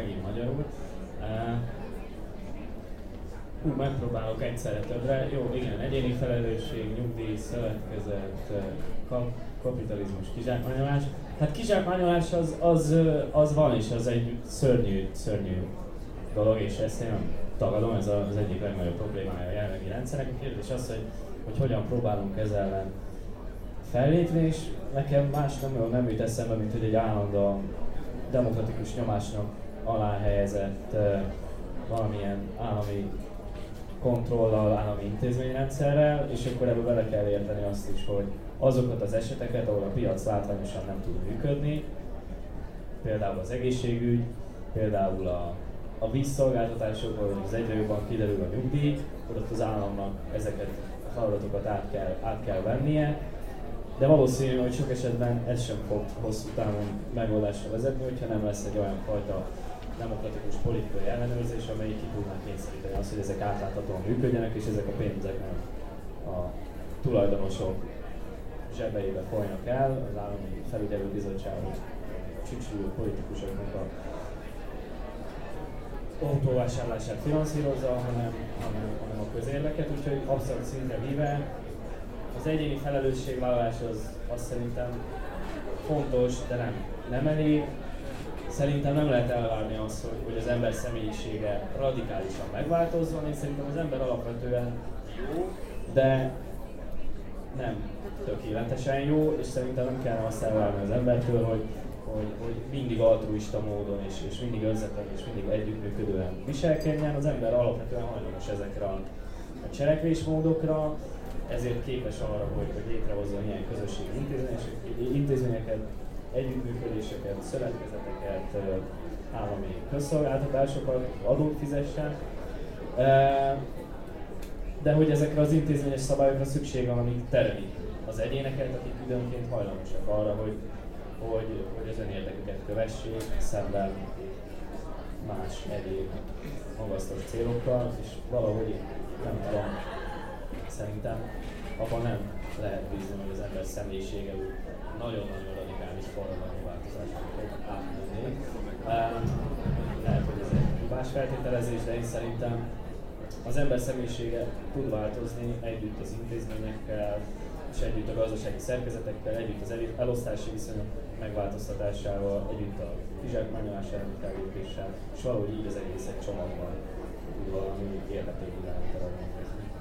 megint magyarul. Hú, megpróbálok egyszerre többre. Jó, igen, egyéni felelősség, nyugdíj, szövetkezet, kap, kapitalizmus, kizsákmányolás. Hát kizsákmányolás az, az, az van, és az egy szörnyű, szörnyű dolog, és ezt én tagadom, ez az egyik legnagyobb problémája a jelenlegi rendszerek. A kérdés az, hogy, hogy hogyan próbálunk ezzel ellen fellépni, és nekem más nem, nem jut eszembe, mint hogy egy állandó demokratikus nyomásnak alá helyezett valamilyen állami kontrollal, állami intézményrendszerrel, és akkor ebből bele kell érteni azt is, hogy azokat az eseteket, ahol a piac látványosan nem tud működni, például az egészségügy, például a, a vízszolgáltatások, ahol az egyre jobban kiderül a nyugdíj, ott az államnak ezeket a feladatokat át kell, át kell vennie, de valószínű, hogy sok esetben ez sem fog hosszú távon megoldásra vezetni, hogyha nem lesz egy olyan fajta demokratikus politikai ellenőrzés, amelyik ki tudná kényszeríteni azt, hogy ezek átláthatóan működjenek, és ezek a pénzek nem a tulajdonosok zsebeibe folynak el, az állami felügyelőbizottságok csücsülő politikusoknak a autóvásárlását finanszírozza, hanem, hanem, hanem a közérdeket, úgyhogy abszolút szinte vive az egyéni felelősségvállalás az, az szerintem fontos, de nem, nem elég. Szerintem nem lehet elvárni azt, hogy, hogy az ember személyisége radikálisan megváltozzon. Én szerintem az ember alapvetően jó, de nem tökéletesen jó, és szerintem nem kell azt elvárni az embertől, hogy, hogy, hogy mindig altruista módon és, és mindig önzetlen és mindig együttműködően viselkedjen. Az ember alapvetően hajlamos ezekre a, cselekvésmódokra, ezért képes arra, hogy, hogy létrehozzon ilyen közösségi intézményeket, együttműködéseket, szövetkezeteket, állami közszolgáltatásokat, adót fizessen. De hogy ezekre az intézményes szabályokra szükség van, amik terelik az egyéneket, akik időnként hajlamosak arra, hogy, hogy, hogy az önérdeküket kövessék, szemben más egyéb magasztos célokkal, és valahogy nem tudom, szerintem abban nem lehet bízni, hogy az ember személyisége nagyon-nagyon radikális forradalmi változásokat átmenni. Lehet, hogy ez egy hibás feltételezés, de én szerintem az ember személyisége tud változni együtt az intézményekkel, és együtt a gazdasági szerkezetekkel, együtt az elosztási viszonyok megváltoztatásával, együtt a kizsákmányolás elleni és valahogy így az egész egy csomagban tud valami érhető teremteni.